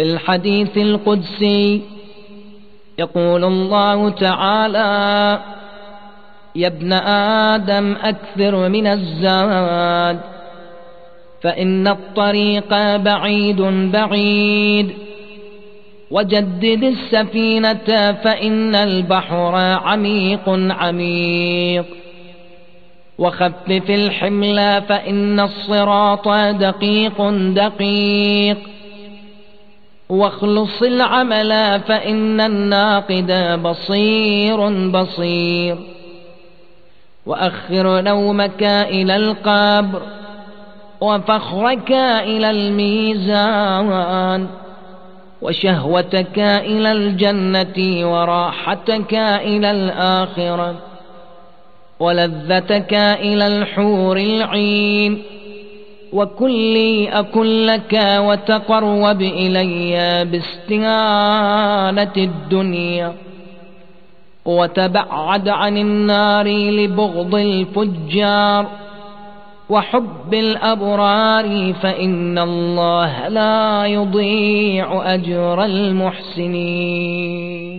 في الحديث القدسي. يقول الله تعالى يا ابن آدم أكثر من الزاد فإن الطريق بعيد بعيد. وجدد السفينة فإن البحر عميق عميق. وخفف الحمل فإن الصراط دقيق دقيق. واخلص العمل فإن الناقد بصير بصير. وأخر نومك إلى القبر وفخرك إلى الميزان. وشهوتك إلى الجنة وراحتك إلى الآخرة. ولذتك إلى الحور العين. وكلي أكن لك وتقرب إلي باستهانة الدنيا وتبعد عن النار لبغض الفجار وحب الأبرار فإن الله لا يضيع أجر المحسنين